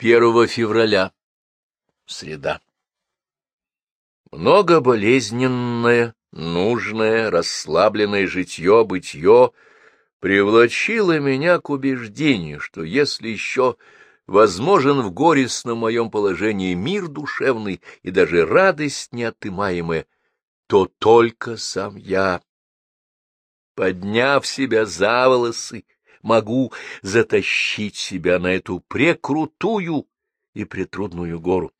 1 февраля. Среда. Много болезненное, нужное, расслабленное житье-бытье привлачило меня к убеждению, что если еще возможен в горестном моем положении мир душевный и даже радость неотымаемая, то только сам я, подняв себя за волосы, могу затащить себя на эту прекрутую и претрудную гору.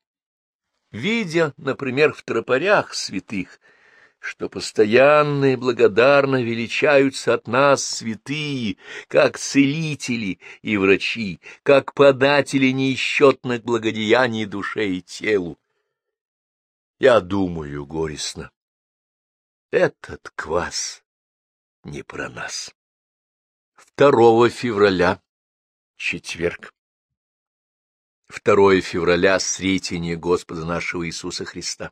Видя, например, в тропарях святых, что постоянно и благодарно величаются от нас святые, как целители и врачи, как податели неисчетных благодеяний душе и телу. Я думаю горестно. Этот квас не про нас. 2 февраля, четверг. 2 февраля — Сретение Господа нашего Иисуса Христа.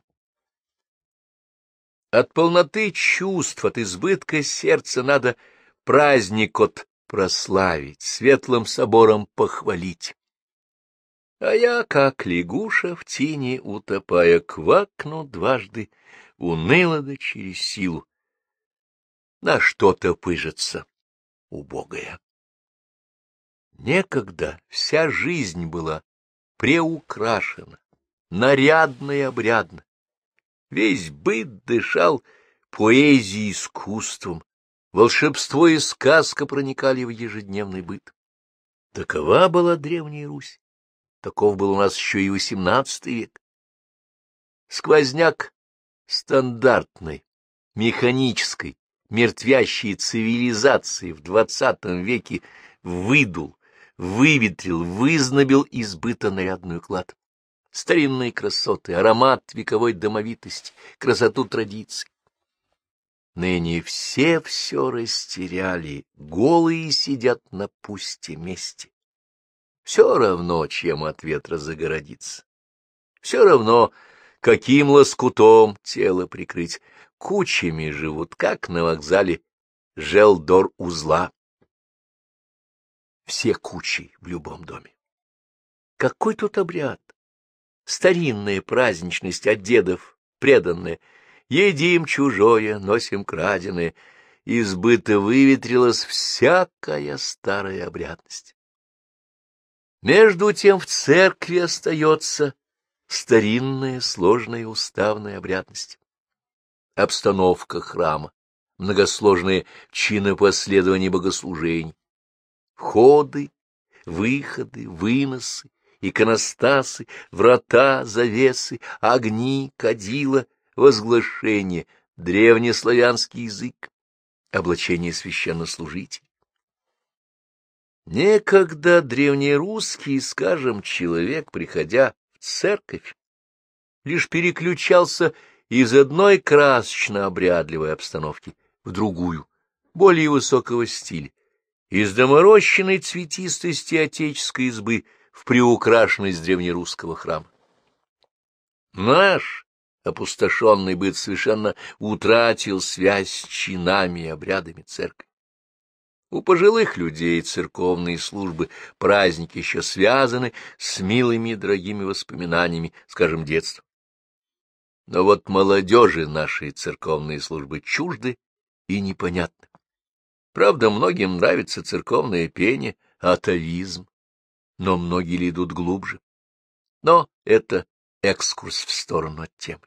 От полноты чувств, от избытка сердца надо праздник от прославить, светлым собором похвалить. А я, как лягуша в тени утопая, квакну дважды, уныло да через силу. На что-то пыжится убогая. Некогда вся жизнь была преукрашена, нарядна и обрядна. Весь быт дышал поэзией искусством, волшебство и сказка проникали в ежедневный быт. Такова была Древняя Русь. Таков был у нас еще и XVIII век. Сквозняк стандартной, механической, мертвящей цивилизации в двадцатом веке выдул, выветрил, вызнобил избыто нарядную клад. Старинные красоты, аромат вековой домовитости, красоту традиций. Ныне все все растеряли, голые сидят на пусте месте. Все равно, чем от ветра загородиться. Все равно, каким лоскутом тело прикрыть кучами живут, как на вокзале Желдор-узла. Все кучи в любом доме. Какой тут обряд? Старинная праздничность от дедов, преданная. Едим чужое, носим краденое. Избыто выветрилась всякая старая обрядность. Между тем в церкви остается старинная сложная уставная обрядность обстановка храма, многосложные чины последования богослужений, входы, выходы, выносы, иконостасы, врата, завесы, огни, кадила, возглашение, древнеславянский язык, облачение священнослужителей. Некогда древнерусский, скажем, человек, приходя церковь, лишь переключался из одной красочно-обрядливой обстановки в другую, более высокого стиля, из доморощенной цветистости отеческой избы в приукрашенность древнерусского храма. Наш опустошенный быт совершенно утратил связь с чинами и обрядами церкви. У пожилых людей церковные службы, праздники еще связаны с милыми и дорогими воспоминаниями, скажем, детства. Но вот молодежи нашей церковные службы чужды и непонятны. Правда, многим нравится церковное пение, атовизм, но многие ли идут глубже. Но это экскурс в сторону от темы.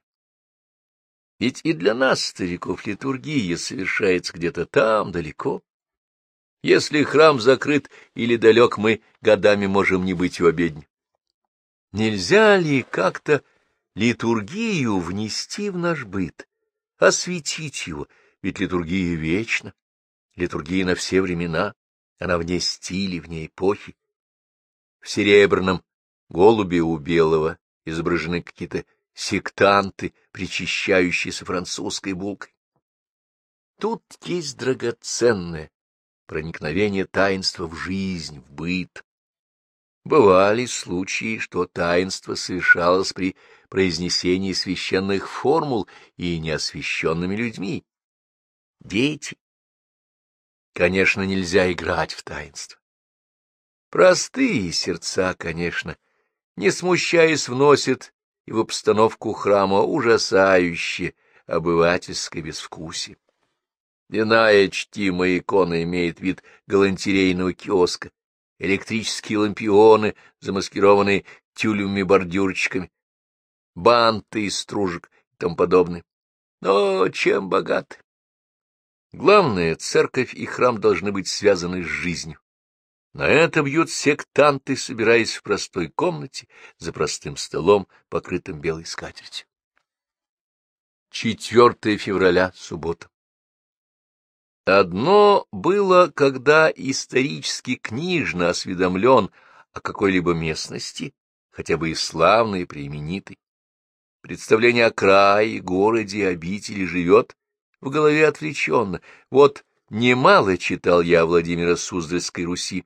Ведь и для нас, стариков, литургия совершается где-то там, далеко. Если храм закрыт или далек, мы годами можем не быть в обедне. Нельзя ли как-то литургию внести в наш быт, осветить его, ведь литургия вечна, литургия на все времена, она вне стиля, вне эпохи. В серебряном голубе у белого изображены какие-то сектанты, причащающиеся французской булкой. Тут есть драгоценное проникновение таинства в жизнь, в быт. Бывали случаи, что таинство совершалось при произнесении священных формул и неосвященными людьми. Дети. Конечно, нельзя играть в таинство. Простые сердца, конечно, не смущаясь, вносит и в обстановку храма ужасающее обывательское безвкусие. Иная чтимая икона имеет вид галантерейного киоска, электрические лампионы, замаскированные тюлевыми бордюрчиками, банты из стружек и тому подобное. Но чем богаты? Главное, церковь и храм должны быть связаны с жизнью. На это бьют сектанты, собираясь в простой комнате за простым столом, покрытым белой скатертью. 4 февраля, суббота. Одно было, когда исторически книжно осведомлен о какой-либо местности, хотя бы и славной, и преименитой. Представление о крае, городе, обители живет в голове отвлеченно. Вот немало читал я Владимира Суздальской Руси.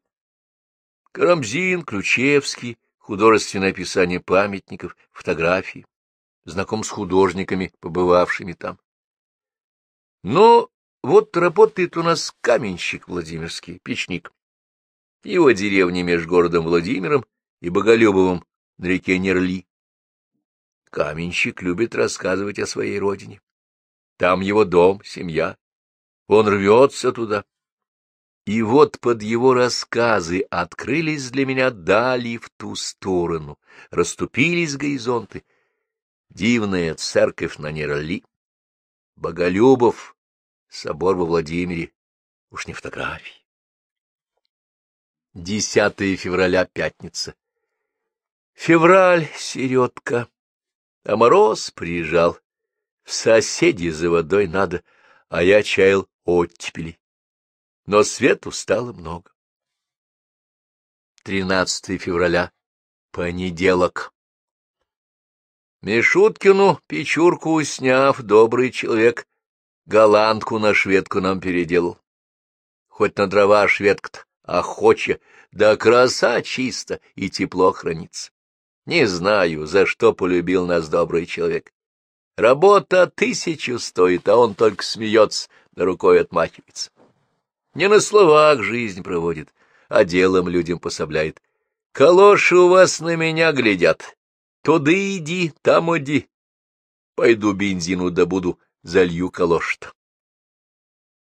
Карамзин, Ключевский, художественное описание памятников, фотографии, знаком с художниками, побывавшими там. Но вот работает у нас каменщик Владимирский, печник. Его деревня между городом Владимиром и Боголюбовым на реке Нерли. Каменщик любит рассказывать о своей родине. Там его дом, семья. Он рвется туда. И вот под его рассказы открылись для меня дали в ту сторону, расступились горизонты. Дивная церковь на Нерли, Боголюбов, собор во Владимире, уж не фотографии. 10 февраля, пятница. Февраль, середка, а мороз приезжал. В соседи за водой надо, а я чаял оттепели. Но свету стало много. 13 февраля, понеделок. Мишуткину печурку сняв, добрый человек, голландку на шведку нам переделал. Хоть на дрова шведка-то охоча, да краса чисто и тепло хранится. Не знаю, за что полюбил нас добрый человек. Работа тысячу стоит, а он только смеется, да рукой отмахивается. Не на словах жизнь проводит, а делом людям пособляет. Калоши у вас на меня глядят. Туда иди, там иди. Пойду бензину добуду, залью калош-то.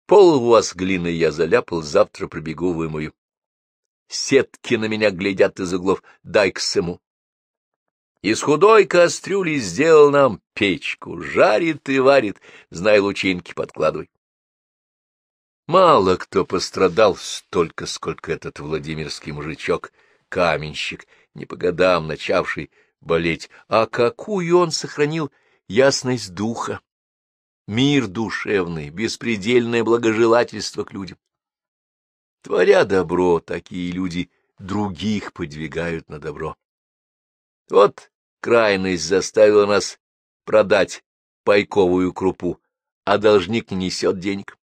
Пол у вас глиной я заляпал, завтра пробегу вымою. Сетки на меня глядят из углов, дай к сему. Из худой кастрюли сделал нам печку, жарит и варит, знай, лучинки подкладывай. Мало кто пострадал столько, сколько этот Владимирский мужичок, каменщик, не по годам начавший болеть, а какую он сохранил ясность духа, мир душевный, беспредельное благожелательство к людям. Творя добро, такие люди других подвигают на добро. Вот крайность заставила нас продать пайковую крупу, а должник не несет денег.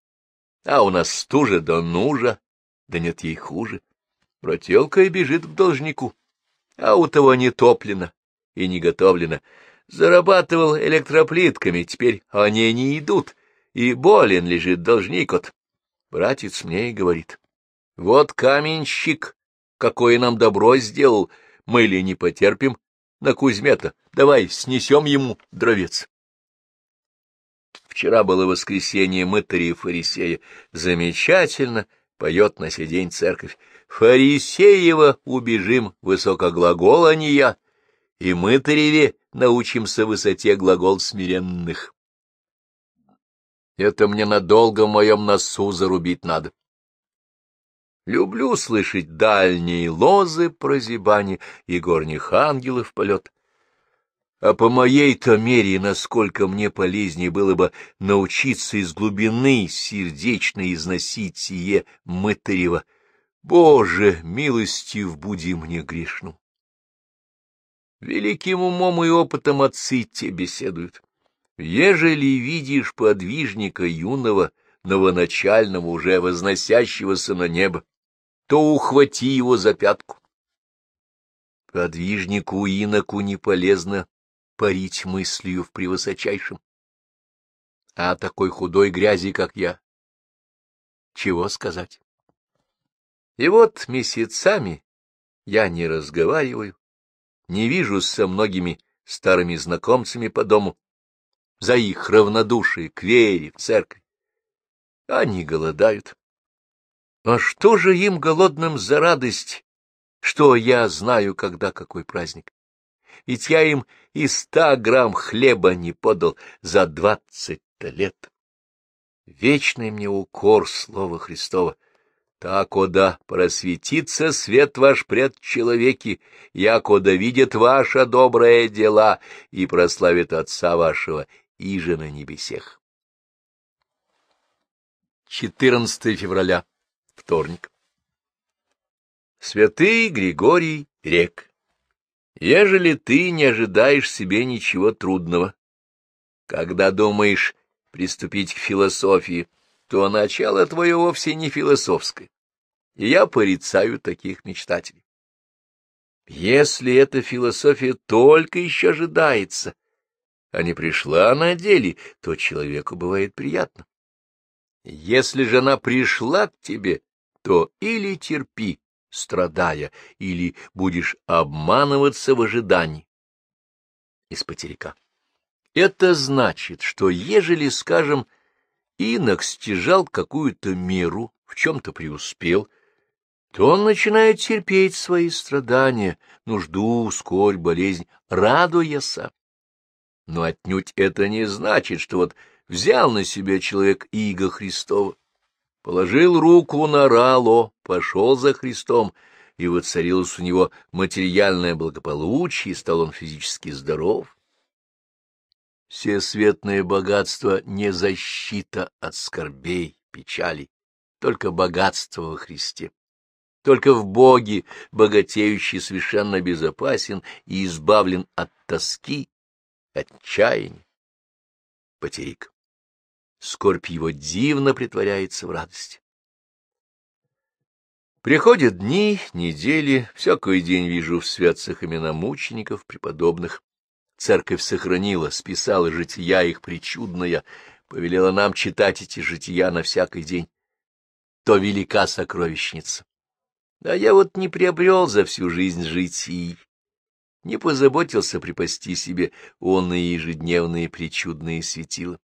А у нас стужа да нужа, да нет ей хуже. Брателка и бежит к должнику, а у того не топлено и не готовлено. Зарабатывал электроплитками, теперь они не идут, и болен лежит должник от. Братец мне и говорит, вот каменщик, какое нам добро сделал, мы ли не потерпим, на Кузьме-то. Давай снесем ему дровец. Вчера было воскресенье мытаря и фарисея. Замечательно поет на сей день церковь. Фарисеева убежим высокоглагола не я, и мытареве научимся высоте глагол смиренных. Это мне надолго в моем носу зарубить надо. Люблю слышать дальние лозы прозябания и горних ангелов полет. А по моей-то мере, насколько мне полезнее было бы научиться из глубины сердечно износить сие мытарево. Боже, милостив буди мне грешну. Великим умом и опытом отцы те беседуют. Ежели видишь подвижника юного, новоначального, уже возносящегося на небо, то ухвати его за пятку. Подвижнику иноку не полезно парить мыслью в превысочайшем. А такой худой грязи, как я, чего сказать? И вот месяцами я не разговариваю, не вижусь со многими старыми знакомцами по дому, за их равнодушие к вере в церковь. Они голодают. А что же им голодным за радость, что я знаю, когда какой праздник? Ведь я им и ста грамм хлеба не подал за двадцать-то лет. Вечный мне укор слова Христова. Так, ода, просветится свет ваш пред человеки, якода видит ваша добрая дела и прославит Отца вашего иже на небесех. 14 февраля, вторник. Святый Григорий рек, ежели ты не ожидаешь себе ничего трудного, когда думаешь приступить к философии, то начало твое вовсе не философское, и я порицаю таких мечтателей. Если эта философия только еще ожидается, а не пришла на деле, то человеку бывает приятно. Если же она пришла к тебе, то или терпи, страдая, или будешь обманываться в ожидании. Из потеряка. Это значит, что ежели, скажем, инок стяжал какую-то меру, в чем-то преуспел, то он начинает терпеть свои страдания, нужду, скорбь, болезнь, радуясь. Но отнюдь это не значит, что вот взял на себя человек иго Христова, положил руку на рало, пошел за Христом, и воцарилось у него материальное благополучие, стал он физически здоров. Все светное богатство не защита от скорбей, печалей, только богатство во Христе. Только в Боге богатеющий совершенно безопасен и избавлен от тоски, отчаяния. Потерик. Скорбь его дивно притворяется в радость. Приходят дни, недели, всякий день вижу в святцах имена мучеников, преподобных, Церковь сохранила, списала жития их причудная, повелела нам читать эти жития на всякий день. То велика сокровищница. А я вот не приобрел за всю жизнь житий, не позаботился припасти себе онные ежедневные причудные светила.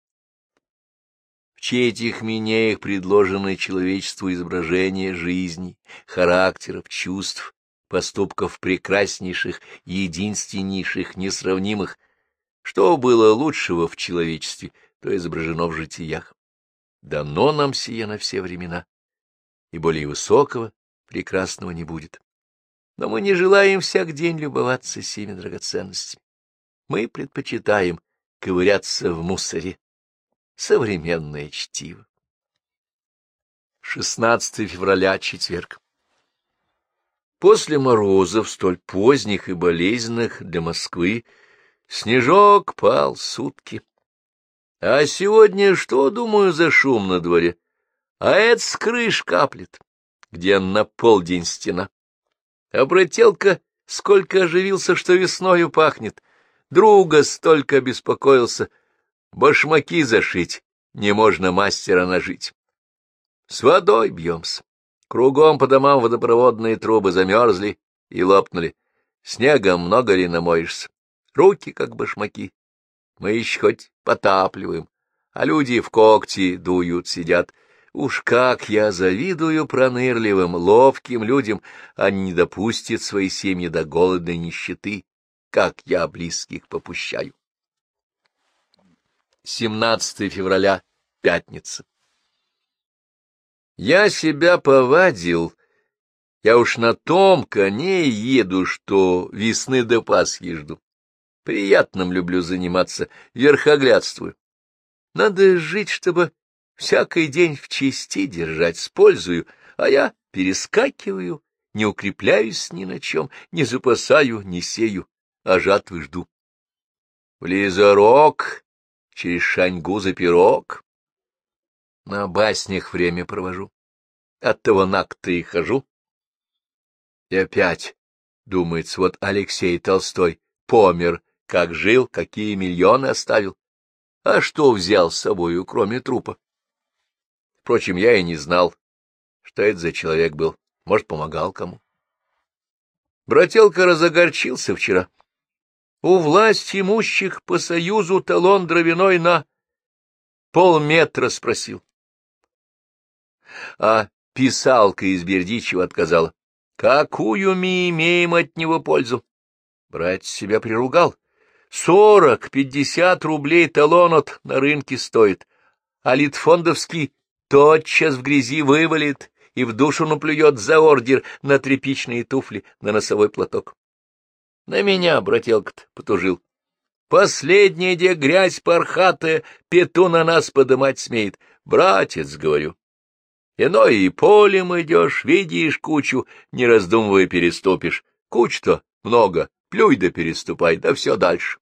В чьих минеях предложены человечеству изображения жизни, характеров, чувств, поступков прекраснейших, единственнейших, несравнимых. Что было лучшего в человечестве, то изображено в житиях. Дано нам сие на все времена, и более высокого, прекрасного не будет. Но мы не желаем всяк день любоваться сими драгоценностями. Мы предпочитаем ковыряться в мусоре. Современное чтиво. 16 февраля, четверг. После морозов, столь поздних и болезненных для Москвы, снежок пал сутки. А сегодня что, думаю, за шум на дворе? А это с крыш каплет, где на полдень стена. А брателка сколько оживился, что весною пахнет. Друга столько беспокоился. Башмаки зашить, не можно мастера нажить. С водой бьемся. Кругом по домам водопроводные трубы замерзли и лопнули. Снегом много ли намоешься? Руки как башмаки. Мы еще хоть потапливаем, а люди в когти дуют, сидят. Уж как я завидую пронырливым, ловким людям, они не допустят свои семьи до голодной нищеты, как я близких попущаю. 17 февраля, пятница. Я себя повадил, я уж на том коне еду, что весны до Пасхи жду. Приятным люблю заниматься, верхоглядствую. Надо жить, чтобы всякий день в чести держать с пользою, а я перескакиваю, не укрепляюсь ни на чем, не запасаю, не сею, а жатвы жду. Близорог, через шаньгу за пирог, на баснях время провожу. Оттого наг-то и хожу. И опять, думается, вот Алексей Толстой помер, как жил, какие миллионы оставил. А что взял с собою, кроме трупа? Впрочем, я и не знал, что это за человек был. Может, помогал кому. Брателка разогорчился вчера. У власть имущих по союзу талон дровяной на полметра спросил. А писалка из Бердичева отказала. Какую мы имеем от него пользу? Брать себя приругал. Сорок, пятьдесят рублей талон от на рынке стоит, а Литфондовский тотчас в грязи вывалит и в душу наплюет за ордер на тряпичные туфли, на носовой платок. На меня, брателка-то, потужил. Последняя, где грязь пархатая, пету на нас подымать смеет. Братец, говорю. Иное и полем идешь, видишь кучу, не раздумывая переступишь. Куч-то много, плюй да переступай, да все дальше.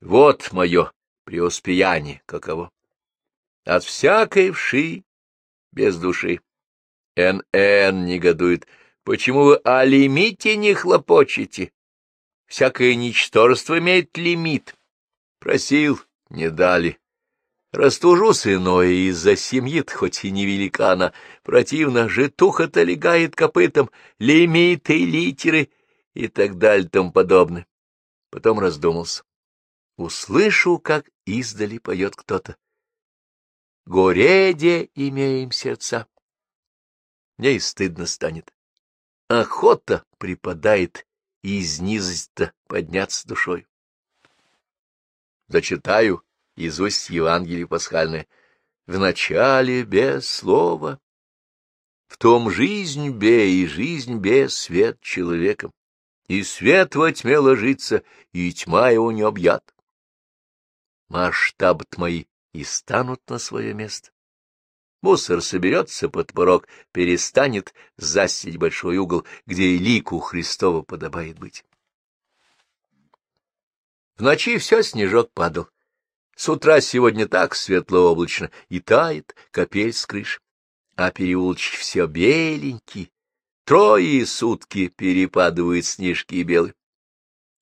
Вот мое преуспеяние каково. От всякой вши без души. Н.Н. негодует. Почему вы о лимите не хлопочете? Всякое ничтожество имеет лимит. Просил, не дали. Растужусь иное из-за семьи хоть и невелика она. Противно, житуха-то легает копытом, лимиты, литеры и так далее тому подобное. Потом раздумался. Услышу, как издали поет кто-то. Гореде имеем сердца. Мне и стыдно станет. Охота припадает из низости подняться душой. Зачитаю из усть Евангелия пасхальное. В начале без слова. В том жизнь бе и жизнь без свет человеком. И свет во тьме ложится, и тьма его не объят. Масштаб мои и станут на свое место. Мусор соберется под порог, перестанет засить большой угол, где и лику Христова подобает быть. В ночи все снежок падал. С утра сегодня так светло-облачно, и тает капель с крыши. А переулочки все беленькие, трое сутки перепадывают снежки и белые.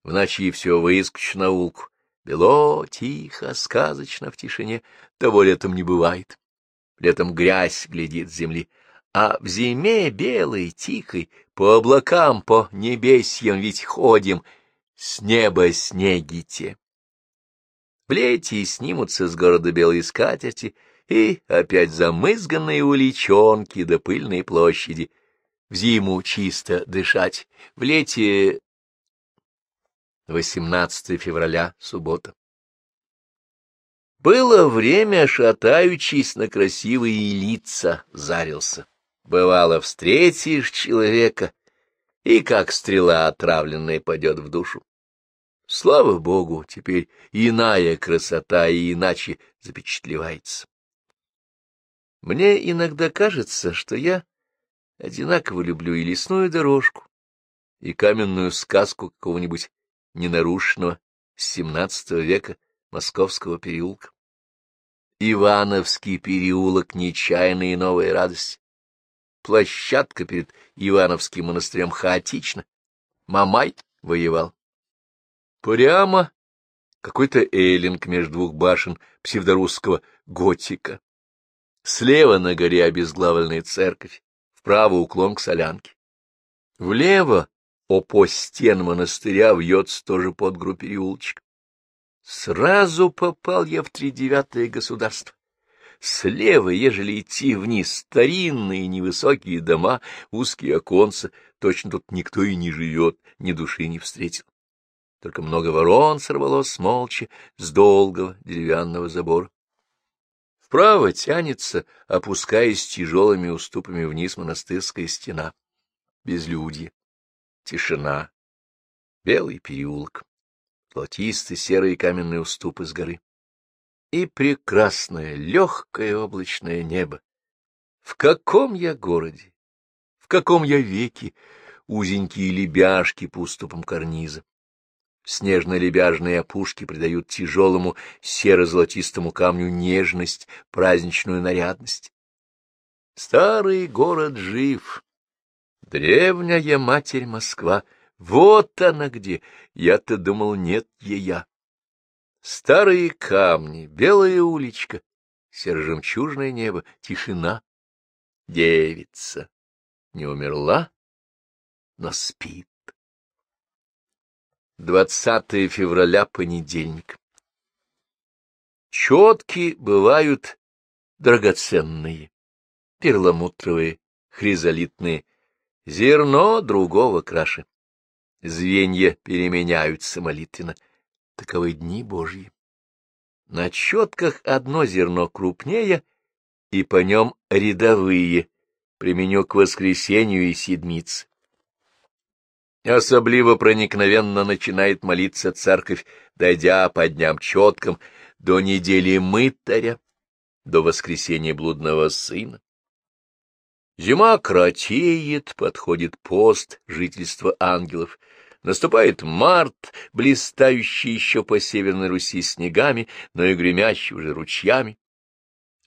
В ночи все выскочу на улку. Бело, тихо, сказочно в тишине, того летом не бывает летом грязь глядит с земли, а в зиме белой, тихой, по облакам, по небесьям ведь ходим, с неба снеги те. В лете снимутся с города белые скатерти, и опять замызганные уличонки до пыльной площади. В зиму чисто дышать, в лете 18 февраля, суббота. Было время, шатаючись на красивые лица, зарился. Бывало, встретишь человека, и как стрела отравленная падет в душу. Слава Богу, теперь иная красота и иначе запечатлевается. Мне иногда кажется, что я одинаково люблю и лесную дорожку, и каменную сказку какого-нибудь ненарушенного с XVII века Московского переулка. Ивановский переулок — нечаянная и новая радость. Площадка перед Ивановским монастырем хаотична. Мамай воевал. Прямо какой-то эллинг между двух башен псевдорусского готика. Слева на горе обезглавленная церковь, вправо уклон к солянке. Влево, опо стен монастыря, вьется тоже под группе переулочек. Сразу попал я в тридевятое государство. Слева, ежели идти вниз, старинные невысокие дома, узкие оконца, точно тут никто и не живет, ни души не встретил. Только много ворон сорвалось молча с долгого деревянного забора. Вправо тянется, опускаясь тяжелыми уступами вниз монастырская стена. Безлюдье, тишина, белый переулок золотистые серые каменные уступы с горы. И прекрасное, легкое облачное небо. В каком я городе? В каком я веке? Узенькие лебяжки по уступам карниза. Снежно-лебяжные опушки придают тяжелому серо-золотистому камню нежность, праздничную нарядность. Старый город жив. Древняя матерь Москва — вот она где! Я-то думал, нет ея. Старые камни, белая уличка, серо-жемчужное небо, тишина. Девица не умерла? но спит. 20 февраля, понедельник. Четки бывают драгоценные, перламутровые, хризолитные, зерно другого краше. Звенья переменяются молитвенно. Таковы дни Божьи. На четках одно зерно крупнее, и по нем рядовые, применю к воскресенью и седмице. Особливо проникновенно начинает молиться церковь, дойдя по дням четкам до недели мытаря, до воскресения блудного сына. Зима кратеет, подходит пост жительства ангелов. Наступает март, блистающий еще по Северной Руси снегами, но и гремящий уже ручьями.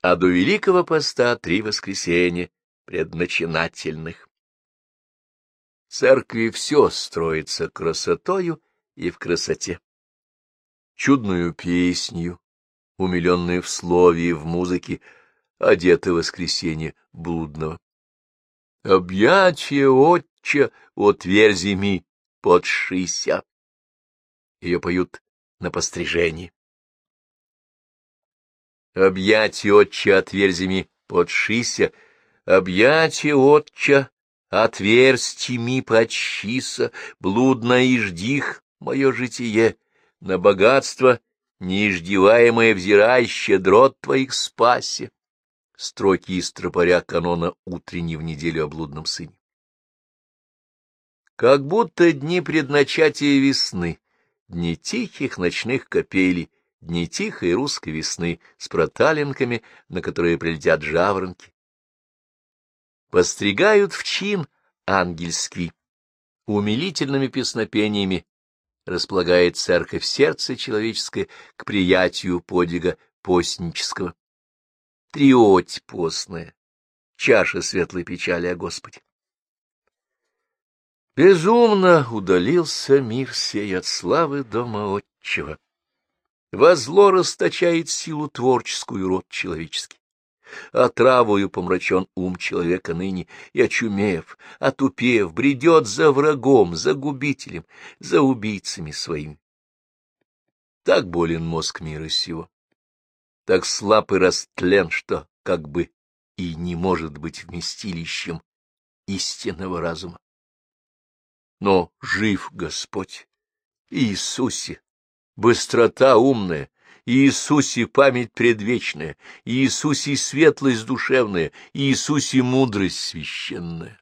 А до Великого поста три воскресенья предначинательных. Церкви все строится красотою и в красоте. Чудную песнью, умиленную в слове и в музыке, одеты воскресенье блудного. Объятие отче отверзи ми, подшися. Ее поют на пострижении. Объятие отче отверзи ми, подшися, объятие отче отверсти ми, подщиса, блудно ждих мое житие, на богатство неиждеваемое взирай, щедрот твоих спаси строки из тропаря канона утренней в неделю о блудном сыне. Как будто дни предначатия весны, дни тихих ночных капелей, дни тихой русской весны с проталинками, на которые прилетят жаворонки. Постригают в чин ангельский, умилительными песнопениями располагает церковь сердце человеческое к приятию подвига постнического триоть постная, чаша светлой печали о Господе. Безумно удалился мир сей от славы дома отчего. Во зло расточает силу творческую род человеческий. Отравою помрачен ум человека ныне, и, очумев, отупев, бредет за врагом, за губителем, за убийцами своими. Так болен мозг мира сего так слаб и растлен, что как бы и не может быть вместилищем истинного разума. Но жив Господь, Иисусе, быстрота умная, Иисусе память предвечная, Иисусе светлость душевная, Иисусе мудрость священная.